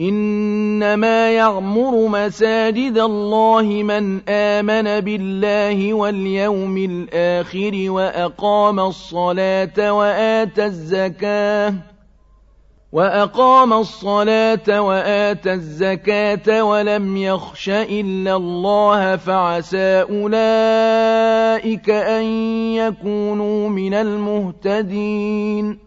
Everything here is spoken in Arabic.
إنما يعمر مساجد الله من آمن بالله واليوم الآخر وأقام الصلاة وآتى الزكاة وأقام الصلاة وآتى الزكاة ولم يخش إلا الله فعسى أولئك أن يكونوا من المهتدين